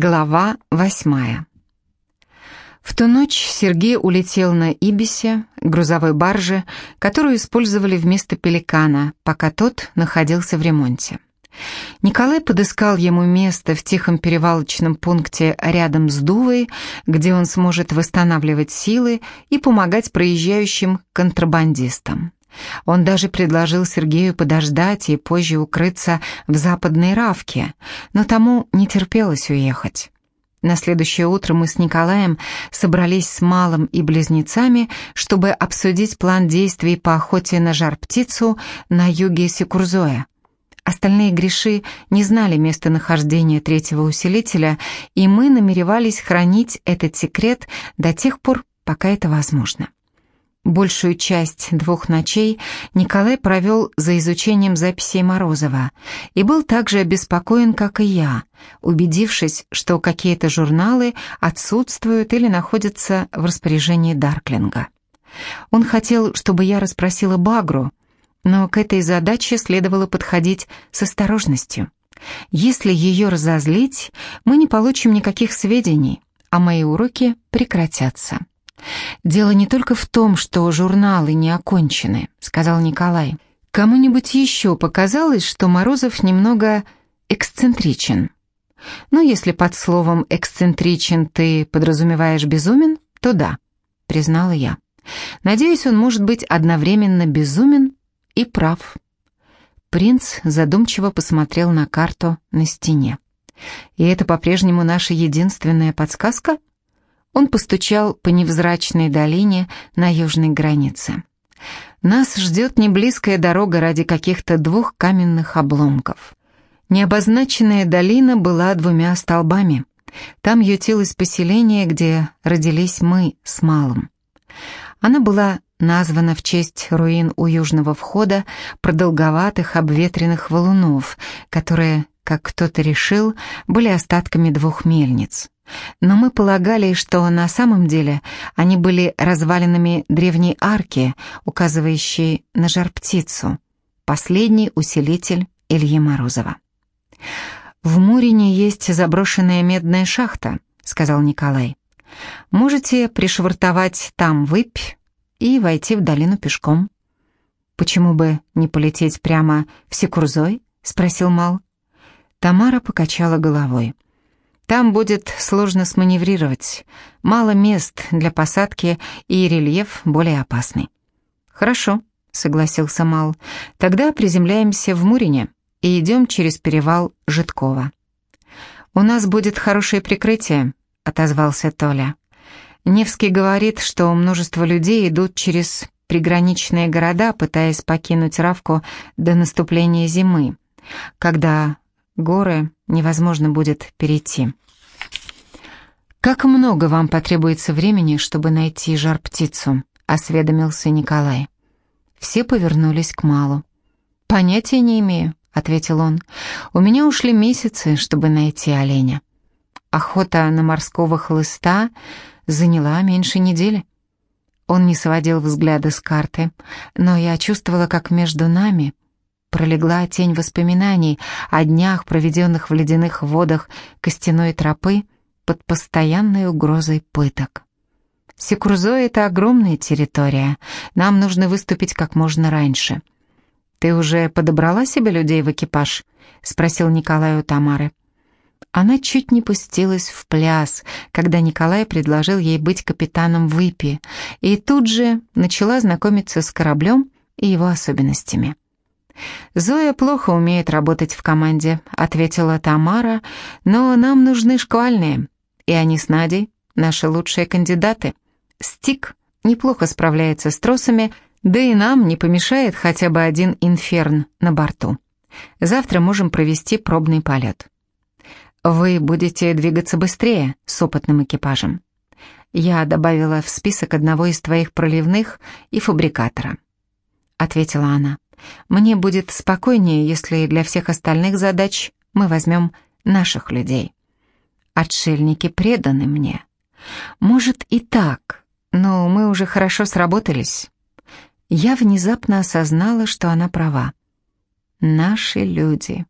Глава восьмая. В ту ночь Сергей улетел на Ибисе, грузовой барже, которую использовали вместо «Пеликана», пока тот находился в ремонте. Николай подыскал ему место в тихом перевалочном пункте рядом с Дувой, где он сможет восстанавливать силы и помогать проезжающим контрабандистам. Он даже предложил Сергею подождать и позже укрыться в западной Равке, но тому не терпелось уехать. На следующее утро мы с Николаем собрались с Малым и близнецами, чтобы обсудить план действий по охоте на жар-птицу на юге Секурзоя. Остальные греши не знали местонахождения третьего усилителя, и мы намеревались хранить этот секрет до тех пор, пока это возможно. Большую часть двух ночей Николай провел за изучением записей Морозова и был так же обеспокоен, как и я, убедившись, что какие-то журналы отсутствуют или находятся в распоряжении Дарклинга. Он хотел, чтобы я расспросила Багру, но к этой задаче следовало подходить с осторожностью. Если ее разозлить, мы не получим никаких сведений, а мои уроки прекратятся. «Дело не только в том, что журналы не окончены», — сказал Николай. «Кому-нибудь еще показалось, что Морозов немного эксцентричен?» «Ну, если под словом «эксцентричен» ты подразумеваешь «безумен», то да», — признала я. «Надеюсь, он может быть одновременно безумен и прав». Принц задумчиво посмотрел на карту на стене. «И это по-прежнему наша единственная подсказка?» Он постучал по невзрачной долине на южной границе. Нас ждет неблизкая дорога ради каких-то двух каменных обломков. Необозначенная долина была двумя столбами. Там ютилось поселение, где родились мы с Малым. Она была названа в честь руин у южного входа продолговатых обветренных валунов, которые, как кто-то решил, были остатками двух мельниц. Но мы полагали, что на самом деле они были развалинами древней арки, указывающей на жар-птицу, последний усилитель Ильи Морозова. «В Мурине есть заброшенная медная шахта», — сказал Николай. «Можете пришвартовать там выпь и войти в долину пешком». «Почему бы не полететь прямо в Секурзой?» — спросил Мал. Тамара покачала головой. Там будет сложно сманеврировать, мало мест для посадки и рельеф более опасный. Хорошо, согласился Мал. Тогда приземляемся в Мурине и идем через перевал Житкова. У нас будет хорошее прикрытие, отозвался Толя. Невский говорит, что множество людей идут через приграничные города, пытаясь покинуть Равку до наступления зимы, когда горы невозможно будет перейти. «Как много вам потребуется времени, чтобы найти жар-птицу?» — осведомился Николай. Все повернулись к Малу. «Понятия не имею», — ответил он. «У меня ушли месяцы, чтобы найти оленя. Охота на морского хлыста заняла меньше недели». Он не сводил взгляда с карты, но я чувствовала, как между нами пролегла тень воспоминаний о днях, проведенных в ледяных водах костяной тропы под постоянной угрозой пыток. Секурзо — это огромная территория, нам нужно выступить как можно раньше. «Ты уже подобрала себе людей в экипаж?» — спросил Николай у Тамары. Она чуть не пустилась в пляс, когда Николай предложил ей быть капитаном Выпи, и тут же начала знакомиться с кораблем и его особенностями. «Зоя плохо умеет работать в команде», — ответила Тамара, «но нам нужны шквальные, и они с Надей наши лучшие кандидаты. Стик неплохо справляется с тросами, да и нам не помешает хотя бы один инферн на борту. Завтра можем провести пробный полет». «Вы будете двигаться быстрее с опытным экипажем». «Я добавила в список одного из твоих проливных и фабрикатора», — ответила она. Мне будет спокойнее, если для всех остальных задач мы возьмем наших людей. Отшельники преданы мне. Может и так, но мы уже хорошо сработались. Я внезапно осознала, что она права. Наши люди.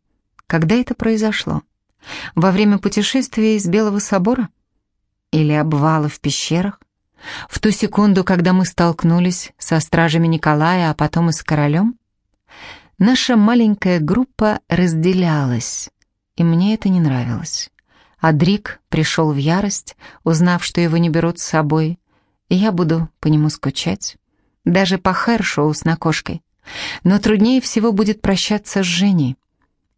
Когда это произошло? Во время путешествия из Белого собора? Или обвала в пещерах? В ту секунду, когда мы столкнулись со стражами Николая, а потом и с королем? Наша маленькая группа разделялась, и мне это не нравилось. Адрик пришел в ярость, узнав, что его не берут с собой, и я буду по нему скучать. Даже по Хершоу с накошкой. Но труднее всего будет прощаться с Женей.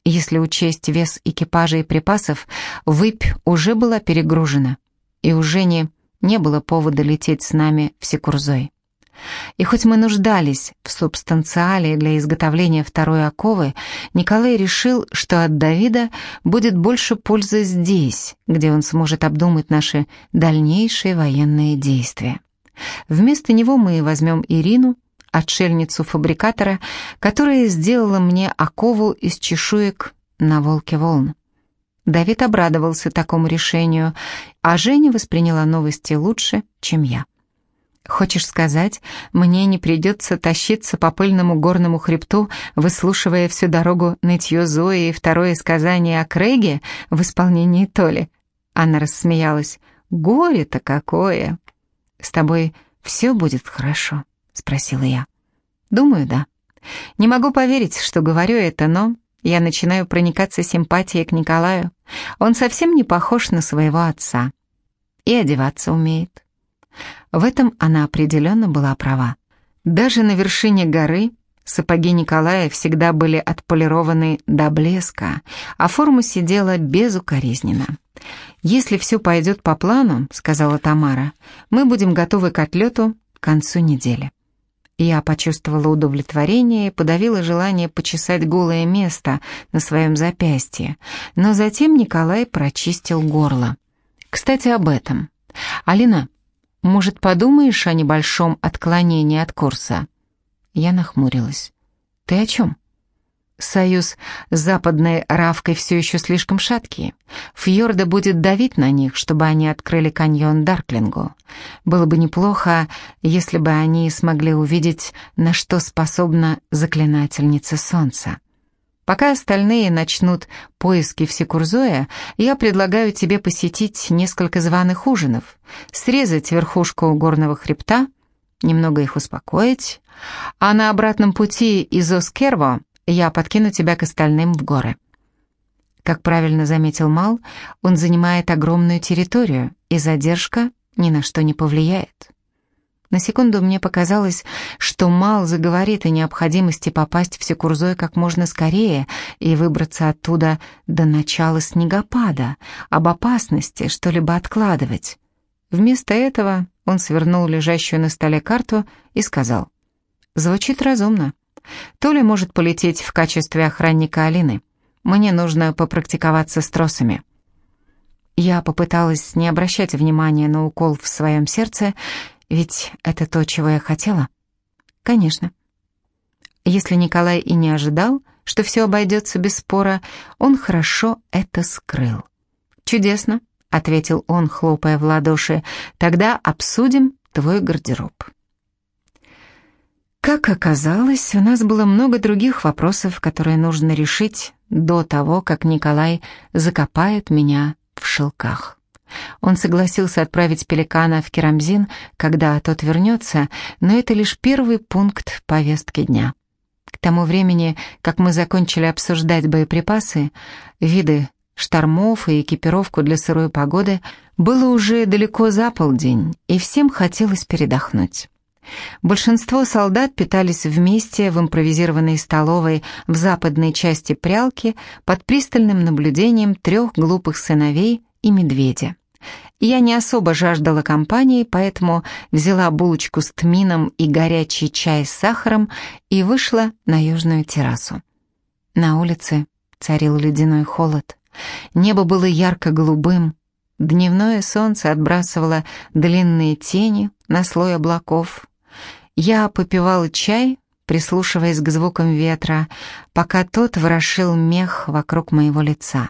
Если учесть вес экипажа и припасов, выпь уже была перегружена, и у Жени не было повода лететь с нами в Секурзой. И хоть мы нуждались в субстанциале для изготовления второй оковы, Николай решил, что от Давида будет больше пользы здесь, где он сможет обдумать наши дальнейшие военные действия. Вместо него мы возьмем Ирину, отшельницу фабрикатора, которая сделала мне окову из чешуек на волке волн. Давид обрадовался такому решению, а Женя восприняла новости лучше, чем я. Хочешь сказать, мне не придется тащиться по пыльному горному хребту, выслушивая всю дорогу нытье Зои и второе сказание о Крэге в исполнении Толи? Она рассмеялась. Горе-то какое! С тобой все будет хорошо, спросила я. Думаю, да. Не могу поверить, что говорю это, но я начинаю проникаться симпатией к Николаю. Он совсем не похож на своего отца. И одеваться умеет. В этом она определенно была права. Даже на вершине горы сапоги Николая всегда были отполированы до блеска, а форма сидела безукоризненно. «Если все пойдет по плану, — сказала Тамара, — мы будем готовы к отлету к концу недели». Я почувствовала удовлетворение и подавила желание почесать голое место на своем запястье, но затем Николай прочистил горло. «Кстати, об этом. Алина, может, подумаешь о небольшом отклонении от курса?» Я нахмурилась. «Ты о чем?» Союз с западной Равкой все еще слишком шаткий. Фьорда будет давить на них, чтобы они открыли каньон Дарклингу. Было бы неплохо, если бы они смогли увидеть, на что способна заклинательница солнца. Пока остальные начнут поиски в Секурзое, я предлагаю тебе посетить несколько званых ужинов, срезать верхушку горного хребта, немного их успокоить, а на обратном пути из Оскерво я подкину тебя к остальным в горы. Как правильно заметил Мал, он занимает огромную территорию, и задержка ни на что не повлияет. На секунду мне показалось, что Мал заговорит о необходимости попасть в Секурзой как можно скорее и выбраться оттуда до начала снегопада, об опасности что-либо откладывать. Вместо этого он свернул лежащую на столе карту и сказал, «Звучит разумно. Толя может полететь в качестве охранника Алины. Мне нужно попрактиковаться с тросами». Я попыталась не обращать внимания на укол в своем сердце ведь это то, чего я хотела? Конечно. Если Николай и не ожидал, что все обойдется без спора, он хорошо это скрыл. «Чудесно», — ответил он, хлопая в ладоши, «тогда обсудим твой гардероб». Как оказалось, у нас было много других вопросов, которые нужно решить до того, как Николай закопает меня в шелках. Он согласился отправить пеликана в Керамзин, когда тот вернется, но это лишь первый пункт повестки дня. К тому времени, как мы закончили обсуждать боеприпасы, виды штормов и экипировку для сырой погоды, было уже далеко за полдень, и всем хотелось передохнуть. Большинство солдат питались вместе в импровизированной столовой в западной части прялки под пристальным наблюдением трех глупых сыновей и медведя. Я не особо жаждала компании, поэтому взяла булочку с тмином и горячий чай с сахаром и вышла на южную террасу. На улице царил ледяной холод. Небо было ярко-голубым. Дневное солнце отбрасывало длинные тени на слой облаков. Я попивала чай, прислушиваясь к звукам ветра, пока тот ворошил мех вокруг моего лица.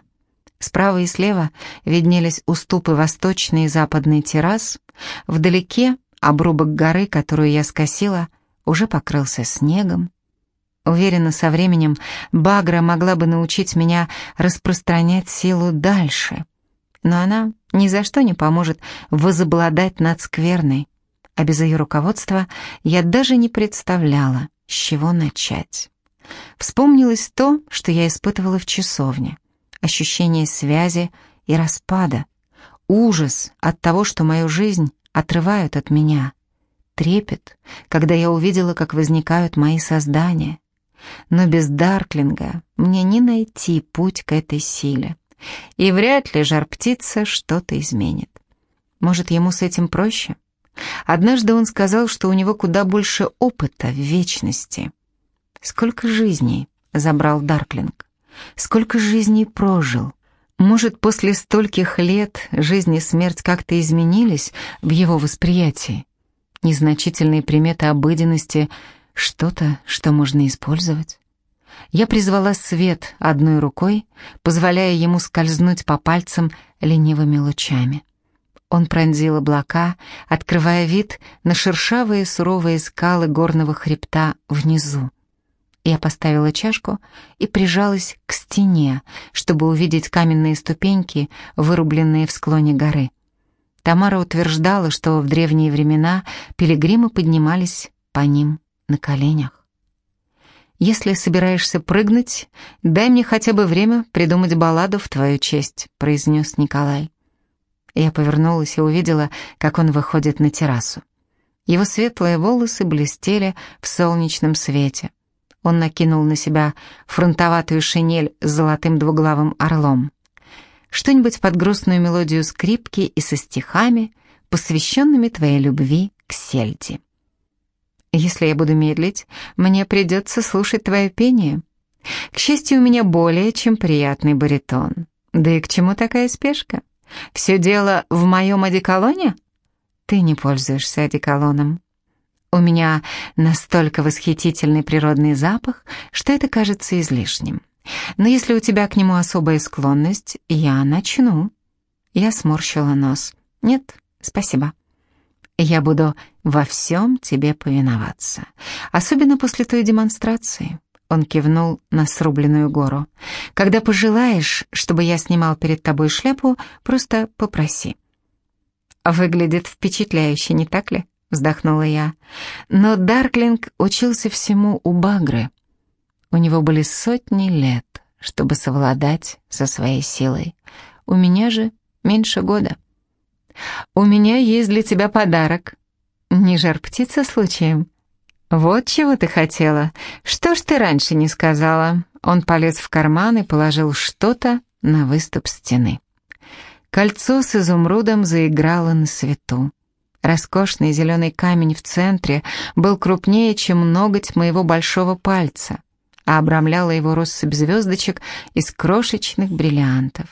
Справа и слева виднелись уступы восточной и западной террас. Вдалеке обрубок горы, которую я скосила, уже покрылся снегом. Уверена, со временем Багра могла бы научить меня распространять силу дальше. Но она ни за что не поможет возобладать над скверной, а без ее руководства я даже не представляла, с чего начать. Вспомнилось то, что я испытывала в часовне. Ощущение связи и распада. Ужас от того, что мою жизнь отрывают от меня. Трепет, когда я увидела, как возникают мои создания. Но без Дарклинга мне не найти путь к этой силе. И вряд ли жар-птица что-то изменит. Может, ему с этим проще? Однажды он сказал, что у него куда больше опыта в вечности. Сколько жизней забрал Дарклинг? Сколько жизней прожил? Может, после стольких лет жизнь и смерть как-то изменились в его восприятии? Незначительные приметы обыденности — что-то, что можно использовать? Я призвала свет одной рукой, позволяя ему скользнуть по пальцам ленивыми лучами. Он пронзил облака, открывая вид на шершавые суровые скалы горного хребта внизу. Я поставила чашку и прижалась к стене, чтобы увидеть каменные ступеньки, вырубленные в склоне горы. Тамара утверждала, что в древние времена пилигримы поднимались по ним на коленях. «Если собираешься прыгнуть, дай мне хотя бы время придумать балладу в твою честь», — произнес Николай. Я повернулась и увидела, как он выходит на террасу. Его светлые волосы блестели в солнечном свете. Он накинул на себя фронтоватую шинель с золотым двуглавым орлом. Что-нибудь под грустную мелодию скрипки и со стихами, посвященными твоей любви к сельди. Если я буду медлить, мне придется слушать твое пение. К счастью, у меня более чем приятный баритон. Да и к чему такая спешка? Все дело в моем одеколоне? Ты не пользуешься одеколоном. У меня настолько восхитительный природный запах, что это кажется излишним. Но если у тебя к нему особая склонность, я начну. Я сморщила нос. Нет, спасибо. Я буду во всем тебе повиноваться, особенно после той демонстрации. Он кивнул на срубленную гору. Когда пожелаешь, чтобы я снимал перед тобой шляпу, просто попроси. Выглядит впечатляюще, не так ли? Вздохнула я. Но Дарклинг учился всему у Багры. У него были сотни лет, чтобы совладать со своей силой. У меня же меньше года. «У меня есть для тебя подарок. Не жар-птица случаем?» «Вот чего ты хотела. Что ж ты раньше не сказала?» Он полез в карман и положил что-то на выступ стены. Кольцо с изумрудом заиграло на свету. Роскошный зеленый камень в центре был крупнее, чем ноготь моего большого пальца, а обрамляла его россыпь звездочек из крошечных бриллиантов.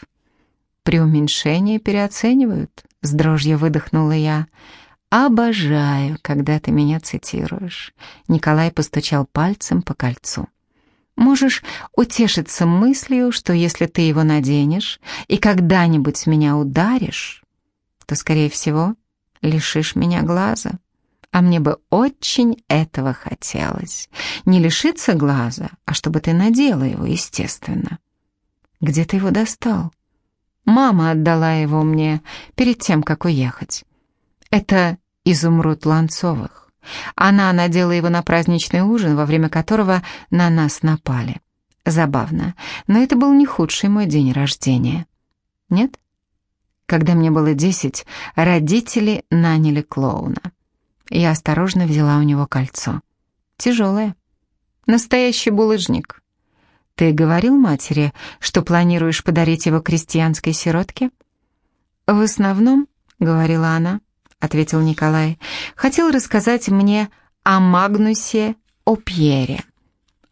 При уменьшении переоценивают, с дрожью выдохнула я. «Обожаю, когда ты меня цитируешь», — Николай постучал пальцем по кольцу. «Можешь утешиться мыслью, что если ты его наденешь и когда-нибудь меня ударишь, то, скорее всего, лишишь меня глаза. А мне бы очень этого хотелось. Не лишиться глаза, а чтобы ты надела его, естественно. Где ты его достал? Мама отдала его мне перед тем, как уехать. Это изумруд Ланцовых. Она надела его на праздничный ужин, во время которого на нас напали. Забавно, но это был не худший мой день рождения. Нет? Когда мне было десять, родители наняли клоуна. Я осторожно взяла у него кольцо. Тяжелое. Настоящий булыжник. Ты говорил матери, что планируешь подарить его крестьянской сиротке? В основном, говорила она, ответил Николай, хотел рассказать мне о Магнусе Опьере.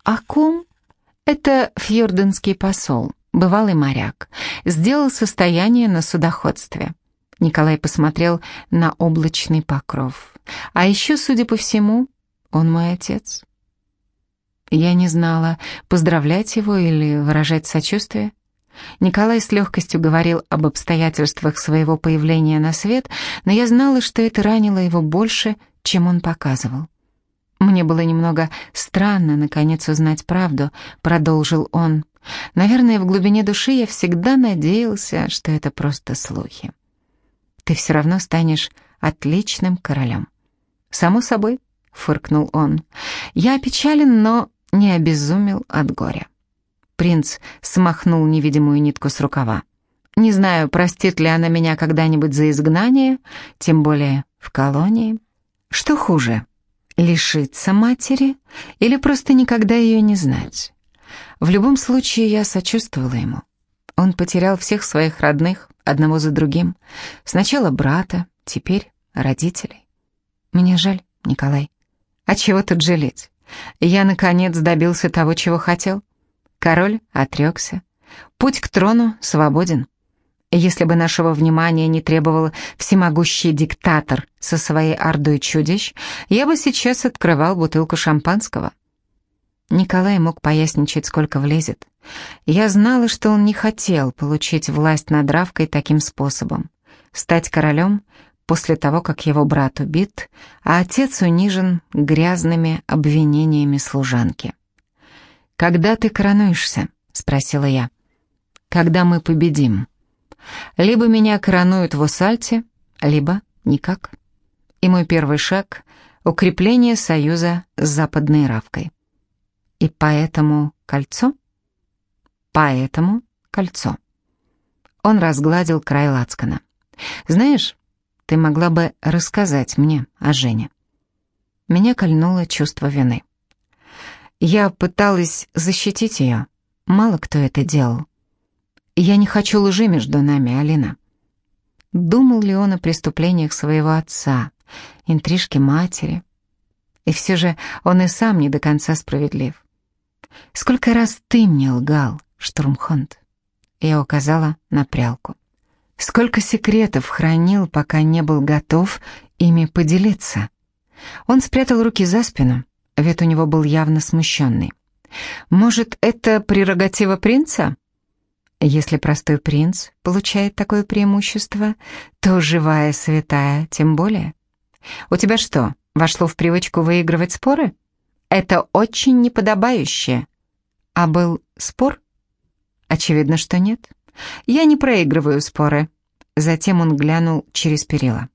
О ком? Это фьорденский посол бывалый моряк, сделал состояние на судоходстве. Николай посмотрел на облачный покров. А еще, судя по всему, он мой отец. Я не знала, поздравлять его или выражать сочувствие. Николай с легкостью говорил об обстоятельствах своего появления на свет, но я знала, что это ранило его больше, чем он показывал. Мне было немного странно, наконец, узнать правду, продолжил он. Наверное, в глубине души я всегда надеялся, что это просто слухи. Ты все равно станешь отличным королем. Само собой, фыркнул он. Я опечален, но не обезумел от горя. Принц смахнул невидимую нитку с рукава. Не знаю, простит ли она меня когда-нибудь за изгнание, тем более в колонии. Что хуже, лишиться матери или просто никогда ее не знать? В любом случае я сочувствовала ему. Он потерял всех своих родных, одного за другим. Сначала брата, теперь родителей. Мне жаль, Николай. А чего тут жалеть? Я, наконец, добился того, чего хотел. Король отрекся. Путь к трону свободен. Если бы нашего внимания не требовал всемогущий диктатор со своей ордой чудищ, я бы сейчас открывал бутылку шампанского. Николай мог поясничать, сколько влезет. Я знала, что он не хотел получить власть над Равкой таким способом. Стать королем после того, как его брат убит, а отец унижен грязными обвинениями служанки. «Когда ты коронуешься?» — спросила я. «Когда мы победим?» Либо меня коронуют в Усальте, либо никак. И мой первый шаг — укрепление союза с Западной Равкой. И поэтому кольцо? Поэтому кольцо. Он разгладил край лацкана. Знаешь, ты могла бы рассказать мне о Жене. Меня кольнуло чувство вины. Я пыталась защитить ее. Мало кто это делал. Я не хочу лжи между нами, Алина. Думал ли он о преступлениях своего отца, интрижке матери? И все же он и сам не до конца справедлив. «Сколько раз ты мне лгал, Штурмхонд?» Я указала на прялку. «Сколько секретов хранил, пока не был готов ими поделиться?» Он спрятал руки за спину, вид у него был явно смущенный. «Может, это прерогатива принца?» Если простой принц получает такое преимущество, то живая святая тем более. У тебя что, вошло в привычку выигрывать споры? Это очень неподобающе. А был спор? Очевидно, что нет. Я не проигрываю споры. Затем он глянул через перила.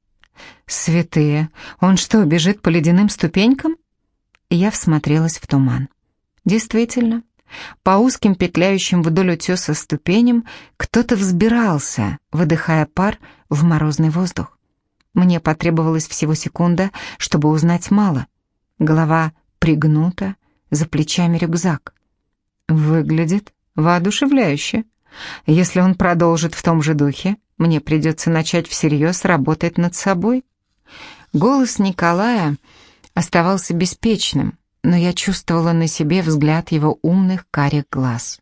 Святые, он что, бежит по ледяным ступенькам? Я всмотрелась в туман. Действительно, по узким петляющим вдоль утеса ступеням кто-то взбирался, выдыхая пар в морозный воздух. Мне потребовалось всего секунда, чтобы узнать мало. Голова пригнута, за плечами рюкзак. Выглядит воодушевляюще. Если он продолжит в том же духе, мне придется начать всерьез работать над собой. Голос Николая оставался беспечным, но я чувствовала на себе взгляд его умных карих глаз.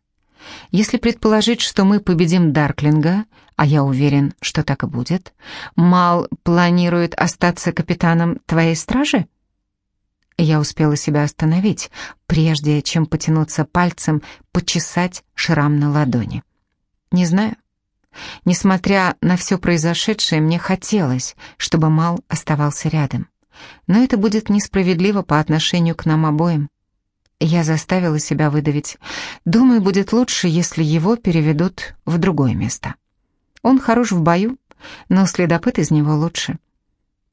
Если предположить, что мы победим Дарклинга, а я уверен, что так и будет, Мал планирует остаться капитаном твоей стражи? Я успела себя остановить, прежде чем потянуться пальцем, почесать шрам на ладони. Не знаю. Несмотря на все произошедшее, мне хотелось, чтобы Мал оставался рядом но это будет несправедливо по отношению к нам обоим. Я заставила себя выдавить. Думаю, будет лучше, если его переведут в другое место. Он хорош в бою, но следопыт из него лучше.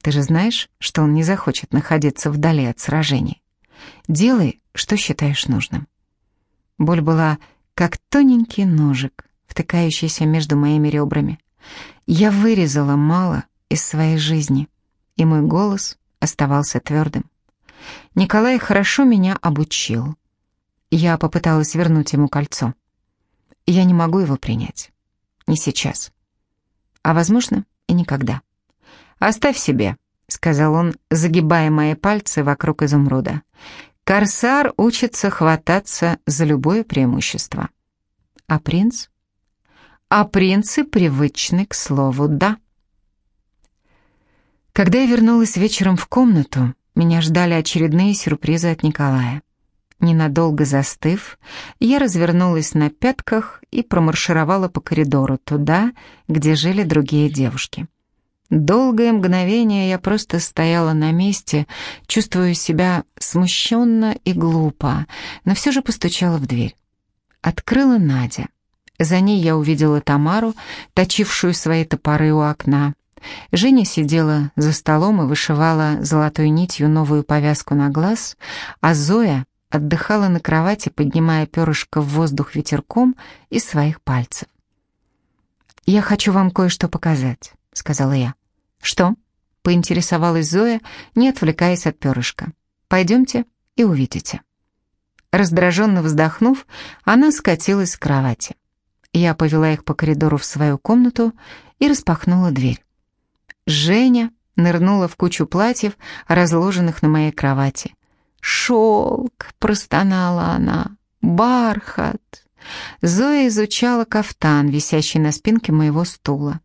Ты же знаешь, что он не захочет находиться вдали от сражений. Делай, что считаешь нужным. Боль была как тоненький ножик, втыкающийся между моими ребрами. Я вырезала мало из своей жизни, и мой голос оставался твердым. Николай хорошо меня обучил. Я попыталась вернуть ему кольцо. Я не могу его принять. Не сейчас. А, возможно, и никогда. «Оставь себе», — сказал он, загибая мои пальцы вокруг изумруда. «Корсар учится хвататься за любое преимущество». «А принц?» «А принцы привычны к слову «да». Когда я вернулась вечером в комнату, меня ждали очередные сюрпризы от Николая. Ненадолго застыв, я развернулась на пятках и промаршировала по коридору туда, где жили другие девушки. Долгое мгновение я просто стояла на месте, чувствуя себя смущенно и глупо, но все же постучала в дверь. Открыла Надя. За ней я увидела Тамару, точившую свои топоры у окна. Женя сидела за столом и вышивала золотой нитью новую повязку на глаз, а Зоя отдыхала на кровати, поднимая перышко в воздух ветерком из своих пальцев. «Я хочу вам кое-что показать», — сказала я. «Что?» — поинтересовалась Зоя, не отвлекаясь от перышка. «Пойдемте и увидите». Раздраженно вздохнув, она скатилась с кровати. Я повела их по коридору в свою комнату и распахнула дверь. Женя нырнула в кучу платьев, разложенных на моей кровати. «Шелк!» — простонала она. «Бархат!» Зоя изучала кафтан, висящий на спинке моего стула.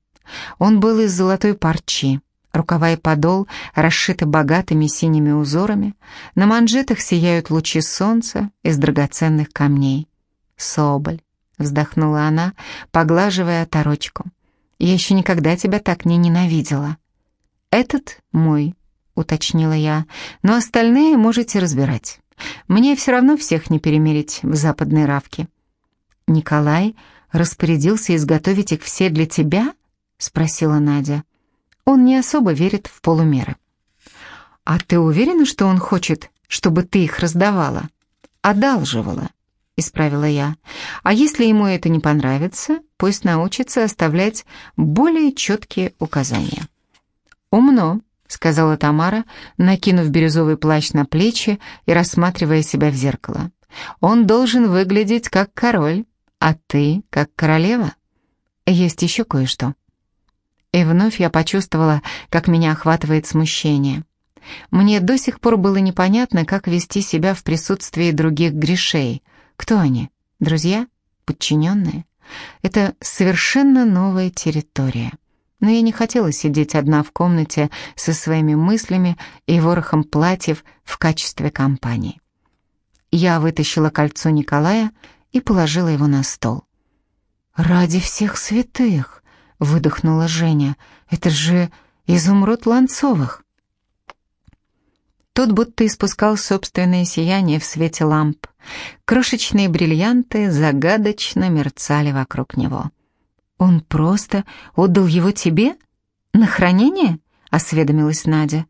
Он был из золотой парчи. Рукава и подол расшиты богатыми синими узорами. На манжетах сияют лучи солнца из драгоценных камней. «Соболь!» — вздохнула она, поглаживая оторочку. «Я еще никогда тебя так не ненавидела». «Этот мой», — уточнила я, — «но остальные можете разбирать. Мне все равно всех не перемерить в западной равке». «Николай распорядился изготовить их все для тебя?» — спросила Надя. «Он не особо верит в полумеры». «А ты уверена, что он хочет, чтобы ты их раздавала?» «Одалживала», — исправила я. «А если ему это не понравится, пусть научится оставлять более четкие указания». «Умно», — сказала Тамара, накинув бирюзовый плащ на плечи и рассматривая себя в зеркало. «Он должен выглядеть как король, а ты как королева. Есть еще кое-что». И вновь я почувствовала, как меня охватывает смущение. Мне до сих пор было непонятно, как вести себя в присутствии других грешей. Кто они? Друзья? Подчиненные? Это совершенно новая территория но я не хотела сидеть одна в комнате со своими мыслями и ворохом платьев в качестве компании. Я вытащила кольцо Николая и положила его на стол. «Ради всех святых!» — выдохнула Женя. «Это же изумруд Ланцовых!» Тот будто испускал собственное сияние в свете ламп. Крошечные бриллианты загадочно мерцали вокруг него. «Он просто отдал его тебе? На хранение?» — осведомилась Надя.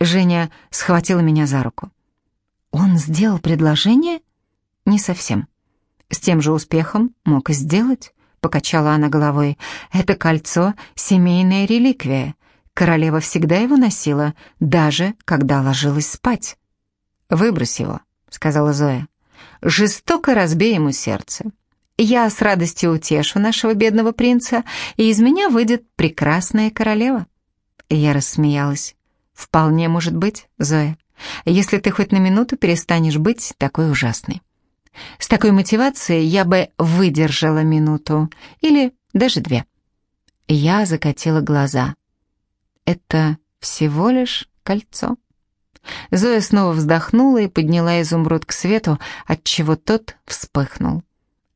Женя схватила меня за руку. «Он сделал предложение?» «Не совсем. С тем же успехом мог и сделать», — покачала она головой. «Это кольцо — семейная реликвия. Королева всегда его носила, даже когда ложилась спать». «Выбрось его», — сказала Зоя. «Жестоко разбей ему сердце. Я с радостью утешу нашего бедного принца, и из меня выйдет прекрасная королева». Я рассмеялась. «Вполне может быть, Зоя, если ты хоть на минуту перестанешь быть такой ужасной. С такой мотивацией я бы выдержала минуту, или даже две». Я закатила глаза. «Это всего лишь кольцо». Зоя снова вздохнула и подняла изумруд к свету, отчего тот вспыхнул.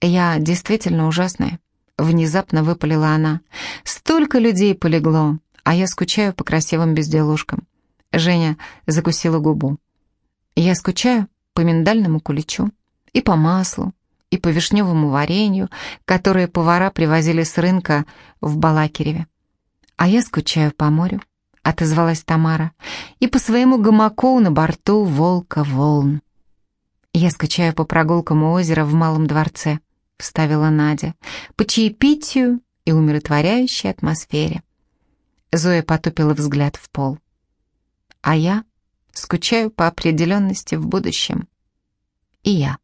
«Я действительно ужасная», — внезапно выпалила она. «Столько людей полегло, а я скучаю по красивым безделушкам». Женя закусила губу. «Я скучаю по миндальному куличу и по маслу, и по вишневому варенью, которое повара привозили с рынка в Балакиреве. А я скучаю по морю», — отозвалась Тамара, «и по своему гамаку на борту волка волн. Я скучаю по прогулкам у озера в Малом дворце. — вставила Надя, — «по чаепитию и умиротворяющей атмосфере». Зоя потупила взгляд в пол. «А я скучаю по определенности в будущем». «И я», —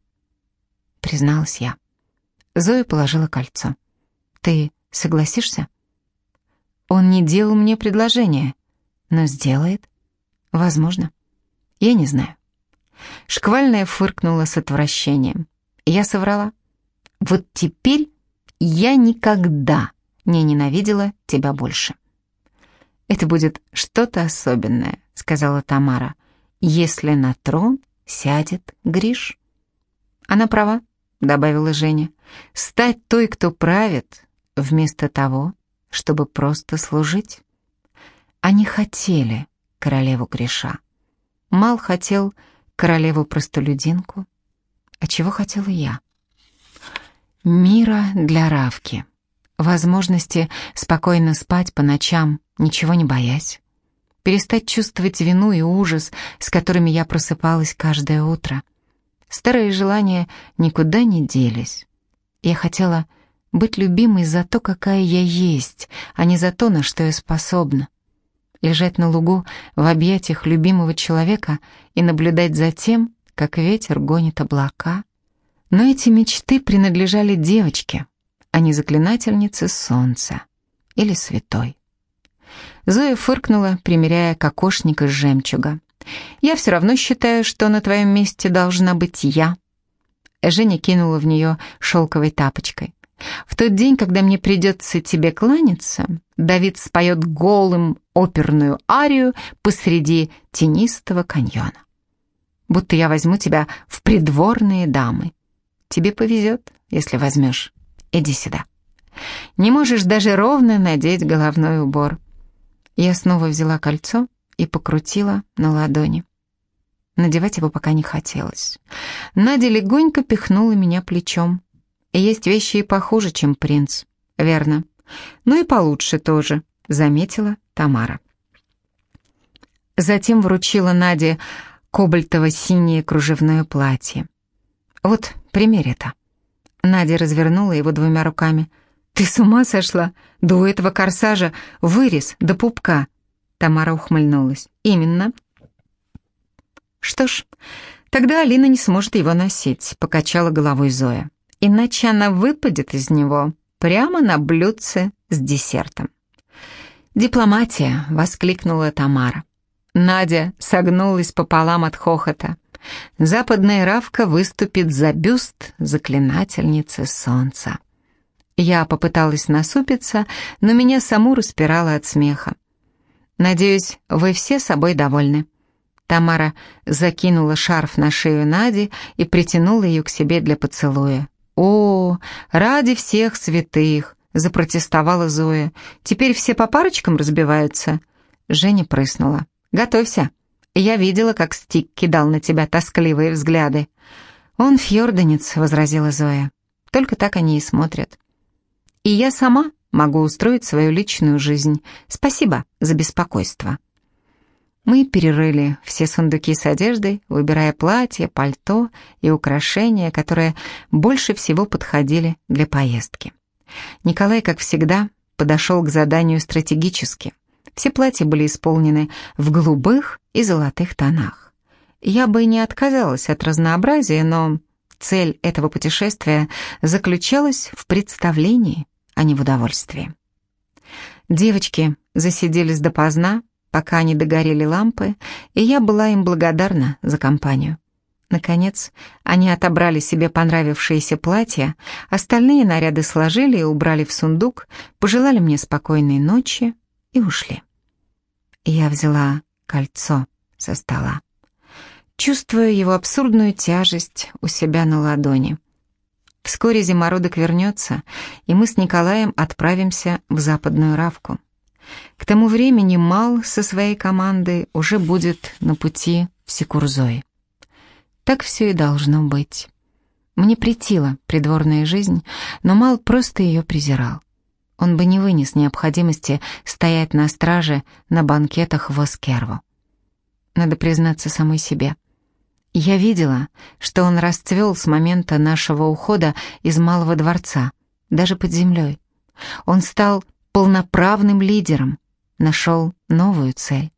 призналась я. Зоя положила кольцо. «Ты согласишься?» «Он не делал мне предложение, но сделает. Возможно. Я не знаю». Шквальная фыркнула с отвращением. Я соврала. Вот теперь я никогда не ненавидела тебя больше. Это будет что-то особенное, сказала Тамара, если на трон сядет Гриш. Она права, добавила Женя. Стать той, кто правит, вместо того, чтобы просто служить. Они хотели королеву Гриша. Мал хотел королеву-простолюдинку. А чего хотела я? Мира для Равки. Возможности спокойно спать по ночам, ничего не боясь. Перестать чувствовать вину и ужас, с которыми я просыпалась каждое утро. Старые желания никуда не делись. Я хотела быть любимой за то, какая я есть, а не за то, на что я способна лежать на лугу в объятиях любимого человека и наблюдать за тем, как ветер гонит облака. Но эти мечты принадлежали девочке, а не заклинательнице солнца или святой. Зоя фыркнула, примеряя кокошник из жемчуга. «Я все равно считаю, что на твоем месте должна быть я». Женя кинула в нее шелковой тапочкой. В тот день, когда мне придется тебе кланяться, Давид споет голым оперную арию посреди тенистого каньона. Будто я возьму тебя в придворные дамы. Тебе повезет, если возьмешь. Иди сюда. Не можешь даже ровно надеть головной убор. Я снова взяла кольцо и покрутила на ладони. Надевать его пока не хотелось. Надя легонько пихнула меня плечом. Есть вещи и похуже, чем принц. Верно. Ну и получше тоже, заметила Тамара. Затем вручила Наде кобальтово-синее кружевное платье. «Вот, примерь это». Надя развернула его двумя руками. «Ты с ума сошла? До этого корсажа вырез до пупка». Тамара ухмыльнулась. «Именно». «Что ж, тогда Алина не сможет его носить», — покачала головой Зоя иначе она выпадет из него прямо на блюдце с десертом. «Дипломатия!» — воскликнула Тамара. Надя согнулась пополам от хохота. Западная Равка выступит за бюст заклинательницы солнца. Я попыталась насупиться, но меня саму распирало от смеха. «Надеюсь, вы все собой довольны». Тамара закинула шарф на шею Нади и притянула ее к себе для поцелуя. «О, ради всех святых!» — запротестовала Зоя. «Теперь все по парочкам разбиваются?» Женя прыснула. «Готовься. Я видела, как Стик кидал на тебя тоскливые взгляды». «Он фьорданец», — возразила Зоя. «Только так они и смотрят». «И я сама могу устроить свою личную жизнь. Спасибо за беспокойство». Мы перерыли все сундуки с одеждой, выбирая платье, пальто и украшения, которые больше всего подходили для поездки. Николай, как всегда, подошел к заданию стратегически. Все платья были исполнены в голубых и золотых тонах. Я бы не отказалась от разнообразия, но цель этого путешествия заключалась в представлении, а не в удовольствии. Девочки засиделись допоздна, пока не догорели лампы, и я была им благодарна за компанию. Наконец, они отобрали себе понравившиеся платья, остальные наряды сложили и убрали в сундук, пожелали мне спокойной ночи и ушли. Я взяла кольцо со стола. Чувствуя его абсурдную тяжесть у себя на ладони. Вскоре зимородок вернется, и мы с Николаем отправимся в западную Равку. К тому времени Мал со своей командой уже будет на пути в Секурзой. Так все и должно быть. Мне претила придворная жизнь, но Мал просто ее презирал. Он бы не вынес необходимости стоять на страже на банкетах в Оскерву. Надо признаться самой себе. Я видела, что он расцвел с момента нашего ухода из Малого дворца, даже под землей. Он стал полноправным лидером, нашел новую цель.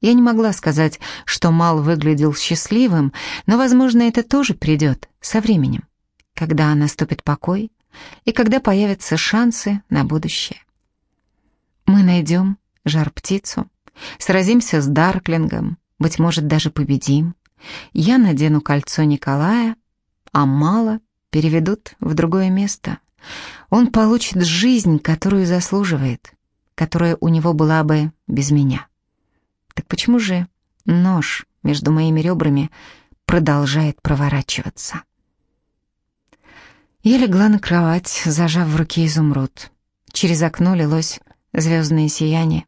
Я не могла сказать, что Мал выглядел счастливым, но, возможно, это тоже придет со временем, когда наступит покой и когда появятся шансы на будущее. Мы найдем жар-птицу, сразимся с Дарклингом, быть может, даже победим. Я надену кольцо Николая, а Мала переведут в другое место. Он получит жизнь, которую заслуживает, которая у него была бы без меня. Так почему же нож между моими ребрами продолжает проворачиваться? Я легла на кровать, зажав в руке изумруд. Через окно лилось звездное сияние.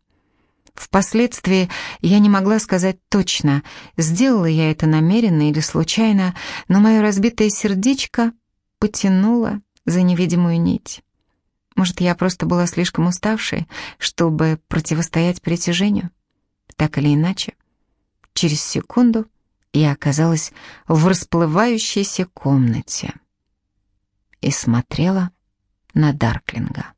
Впоследствии я не могла сказать точно, сделала я это намеренно или случайно, но мое разбитое сердечко потянуло за невидимую нить. Может, я просто была слишком уставшей, чтобы противостоять притяжению? Так или иначе, через секунду я оказалась в расплывающейся комнате и смотрела на Дарклинга.